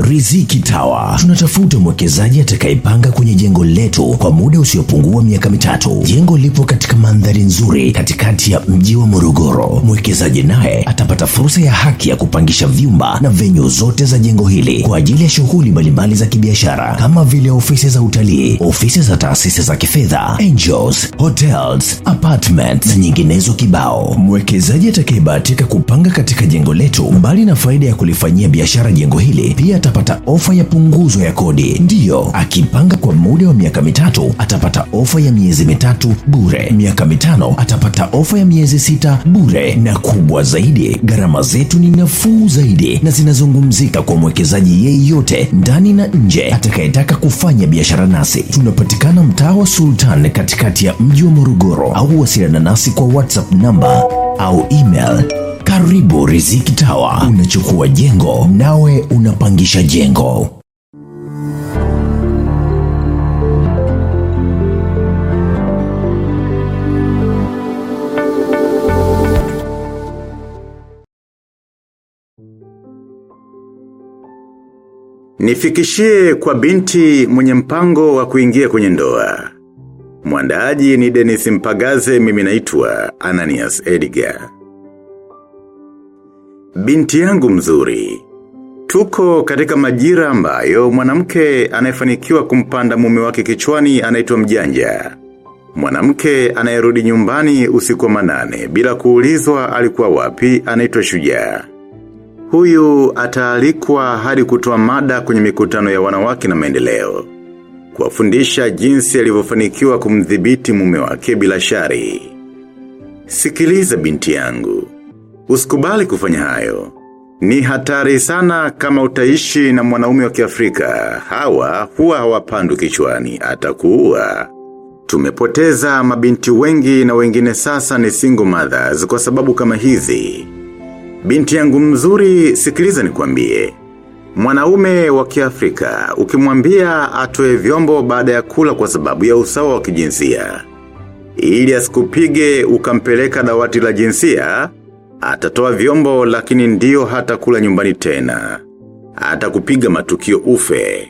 Riziki Tower tunatafuta mwekezaji atakayepanga kwenye jengo letu kwa muda usiopungua miaka mitatu. Jengo lipo katika mandhari nzuri katikati ya mji wa Morogoro. Mwekezaji naye atapata fursa ya haki ya kupangisha vyumba na venyu zote za jengo hili kwa ajili ya shughuli mbalimbali za kibiashara kama vile ofisi za utalii, ofisi za taasisi za kifedha, angels, hotels, apartments na nyinginezo kibao. Mwekezaji atakayebahatika kupanga katika jengo letu, mbali na faida ya kulifanyia biashara jengo hili, pia atapata ofa ya punguzo ya kodi. Ndiyo, akipanga kwa muda wa miaka mitatu atapata ofa ya miezi mitatu bure, miaka mitano atapata ofa ya miezi sita bure, na kubwa zaidi, gharama zetu ni nafuu zaidi na zinazungumzika kwa mwekezaji yeyote ndani na nje atakayetaka kufanya biashara nasi. Tunapatikana mtaa wa Sultan katikati ya mji wa Morogoro, au wasiliana nasi kwa WhatsApp namba au email karibu Riziki Tower. Unachukua jengo nawe unapangisha jengo. Nifikishie kwa binti mwenye mpango wa kuingia kwenye ndoa. Mwandaaji ni Dennis Mpagaze mimi naitwa Ananias Edgar. Binti yangu mzuri. Tuko katika majira ambayo mwanamke anayefanikiwa kumpanda mume wake kichwani anaitwa mjanja. Mwanamke anayerudi nyumbani usiku wa manane bila kuulizwa alikuwa wapi anaitwa shujaa. Huyu ataalikwa hadi kutoa mada kwenye mikutano ya wanawake na maendeleo. Kuwafundisha jinsi alivyofanikiwa kumdhibiti mume wake bila shari. Sikiliza binti yangu. Usikubali kufanya hayo. Ni hatari sana kama utaishi na mwanaume wa kiafrika. Hawa huwa hawapandu kichwani Atakuwa. Tumepoteza mabinti wengi na wengine sasa ni single mothers kwa sababu kama hizi. Binti yangu mzuri sikiliza nikwambie. Mwanaume wa kiafrika ukimwambia atoe vyombo baada ya kula kwa sababu ya usawa wa kijinsia. Ili asikupige ukampeleka dawati la jinsia, atatoa vyombo lakini ndiyo hata kula nyumbani tena. Atakupiga matukio ufe.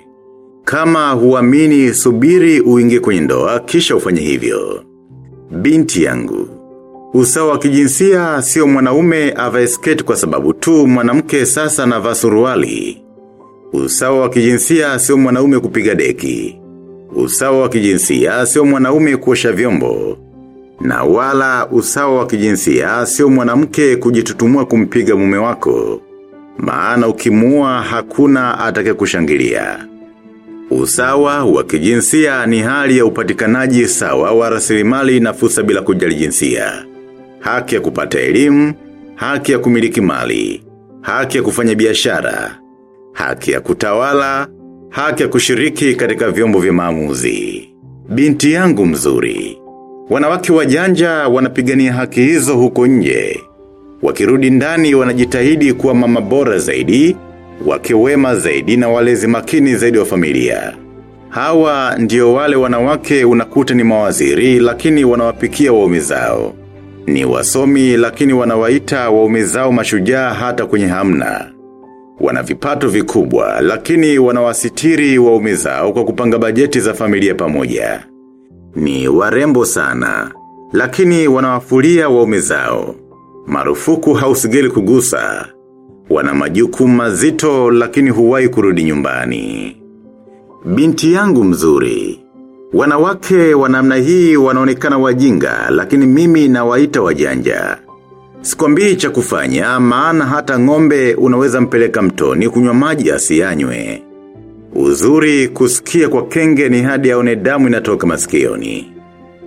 Kama huamini subiri uingie kwenye ndoa kisha ufanye hivyo. Binti yangu. Usawa wa kijinsia sio mwanaume avae sketi kwa sababu tu mwanamke sasa anavaa suruali. Usawa wa kijinsia sio mwanaume kupiga deki. Usawa wa kijinsia sio mwanaume kuosha vyombo. Na wala usawa wa kijinsia sio mwanamke kujitutumua kumpiga mume wako. Maana ukimua hakuna atake kushangilia. Usawa wa kijinsia ni hali ya upatikanaji sawa wa rasilimali na fursa bila kujali jinsia. Haki ya kupata elimu, haki ya kumiliki mali, haki ya kufanya biashara, haki ya kutawala, haki ya kushiriki katika vyombo vya maamuzi. Binti yangu mzuri. Wanawake wajanja wanapigania haki hizo huko nje. Wakirudi ndani wanajitahidi kuwa mama bora zaidi, wake wema zaidi na walezi makini zaidi wa familia. Hawa ndio wale wanawake unakuta ni mawaziri lakini wanawapikia waume zao. Ni wasomi lakini wanawaita waume zao mashujaa hata kwenye hamna. Wana vipato vikubwa lakini wanawasitiri waume zao kwa kupanga bajeti za familia pamoja. Ni warembo sana, lakini wanawafulia waume zao. Marufuku hausigeli kugusa. Wana majukumu mazito lakini huwai kurudi nyumbani. Binti yangu mzuri. Wanawake wa namna hii wanaonekana wajinga lakini mimi nawaita wajanja. Sikwambii cha kufanya maana hata ng'ombe unaweza mpeleka mtoni kunywa maji asiyanywe. Uzuri kusikia kwa kenge ni hadi aone damu inatoka masikioni.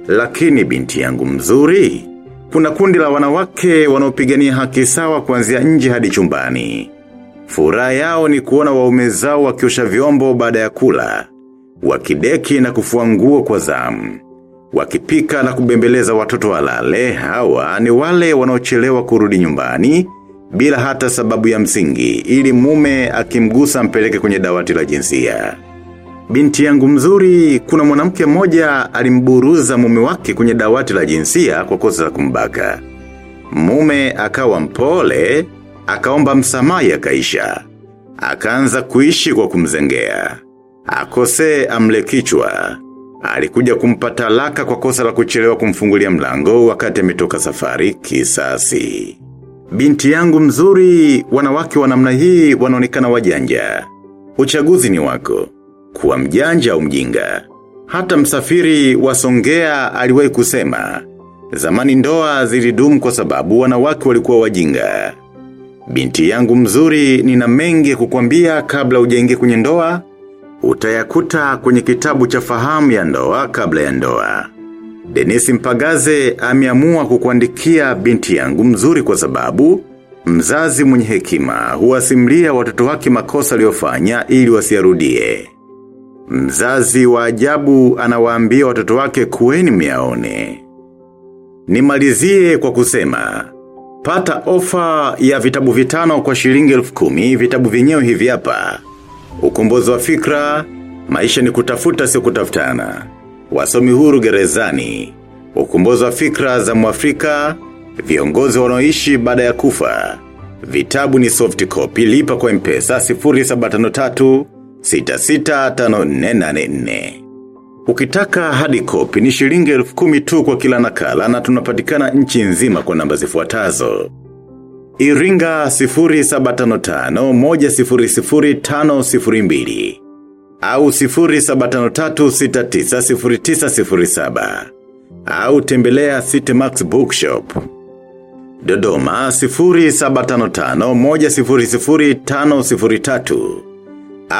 Lakini binti yangu mzuri, kuna kundi la wanawake wanaopigania haki sawa kuanzia nje hadi chumbani. Furaha yao ni kuona waume zao wakiosha vyombo baada ya kula, wakideki na kufua nguo kwa zamu. Wakipika na kubembeleza watoto walale, hawa ni wale wanaochelewa kurudi nyumbani, bila hata sababu ya msingi, ili mume akimgusa mpeleke kwenye dawati la jinsia. Binti yangu mzuri, kuna mwanamke mmoja alimburuza mume wake kwenye dawati la jinsia kwa kosa la kumbaka. Mume akawa mpole, akaomba msamaha akaisha. Akaanza kuishi kwa kumzengea. Akose amle kichwa. Alikuja kumpa talaka kwa kosa la kuchelewa kumfungulia mlango wakati ametoka safari kisasi. Binti yangu mzuri, wanawake wa namna hii wanaonekana wajanja. Uchaguzi ni wako. Kuwa mjanja au mjinga. Hata msafiri wasongea aliwahi kusema. Zamani ndoa zilidumu kwa sababu wanawake walikuwa wajinga. Binti yangu mzuri nina mengi kukwambia kabla ujenge kwenye ndoa, utayakuta kwenye kitabu cha fahamu ya ndoa kabla ya ndoa. Denisi Mpagaze ameamua kukuandikia binti yangu mzuri kwa sababu, mzazi mwenye hekima huwasimlia watoto wake makosa aliyofanya ili wasiarudie. Mzazi wa ajabu anawaambia watoto wake kuweni miaone. Nimalizie kwa kusema, pata ofa ya vitabu vitano kwa shilingi elfu kumi vitabu vyenyewe hivi hapa. Ukombozi wa fikra, maisha ni kutafuta sio kutafutana. Wasomi huru gerezani, ukombozi wa fikra za mwafrika, viongozi wanaoishi baada ya kufa. Vitabu ni soft copy lipa kwa mpesa 0753 665484. Ukitaka hadi copy ni shilingi elfu kumi tu kwa kila nakala na tunapatikana nchi nzima kwa namba zifuatazo. Iringa 0755-100-502 au 0753-690907 au tembelea City Max Bookshop. Dodoma 0755-100-503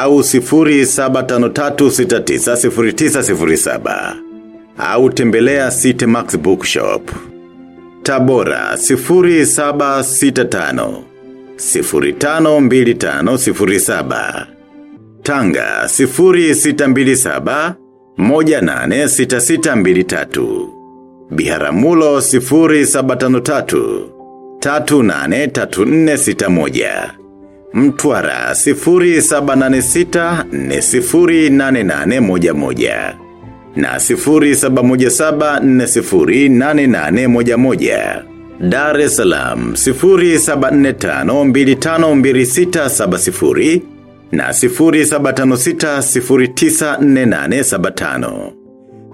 au 0753690907 au tembelea City Max Bookshop. Tabora 0765 052507 Tanga 0627 186623 Biharamulo 0753 383461 Mtwara 0786-408811 na 0717-408811 Dar es Salaam 0745-252670 na 0756-094875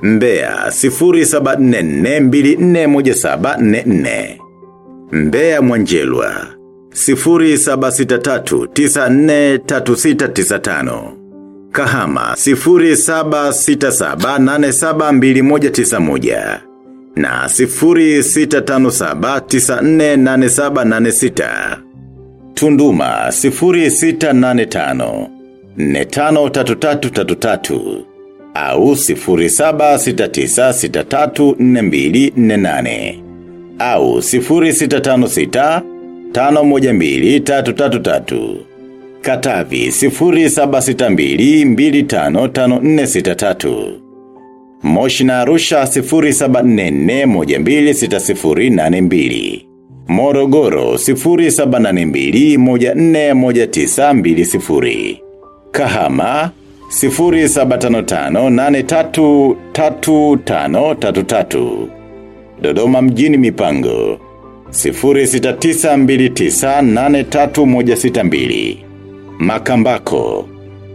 Mbeya 0744-241744 mbea Mwanjelwa 0763943695 Kahama 0767872191 na 0657948786 Tunduma 0685 453333 au 0769634248 au 0656 512333 Katavi 0762255463 Moshi na Arusha 0744126082 Morogoro 0782141920 Kahama 0755833533 Dodoma mjini mipango 0692983162 Makambako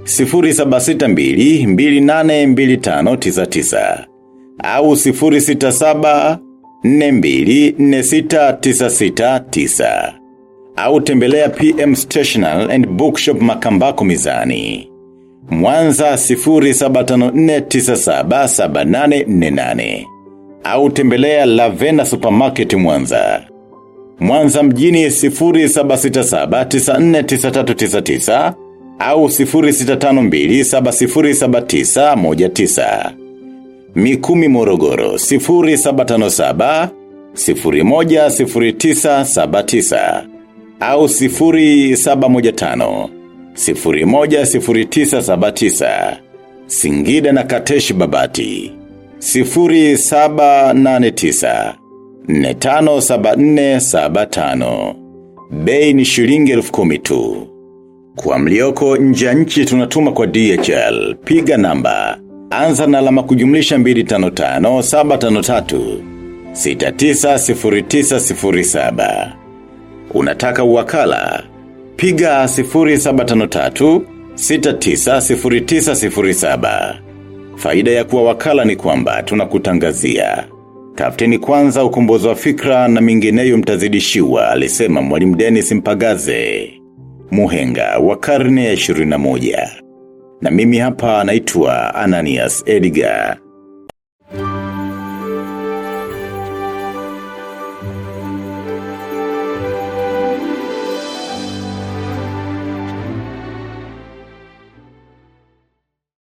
0762282599 au 0674246969 au tembelea PM Stational and Bookshop Makambako mizani. Mwanza 0754977848 au tembelea Lavena Supermarket Mwanza. Mwanza mjini 0767949399 au 0652707919. Mikumi Morogoro 0757 010979 au 0715 010979 Singida na Kateshi Babati 0789 457475 Bei ni shilingi elfu tu. Kwa mlioko nje nchi tunatuma kwa DHL, piga namba. Anza na alama kujumlisha 255 753 690907. Unataka uwakala? Piga 0753 690907. Faida ya kuwa wakala ni kwamba tunakutangazia. tafteni kwanza ukombozi wa fikra na mingineyo mtazidishiwa, alisema mwalimu Dennis Mpagaze. Muhenga wa karne ya 21. Na mimi hapa naitwa Ananias Edgar.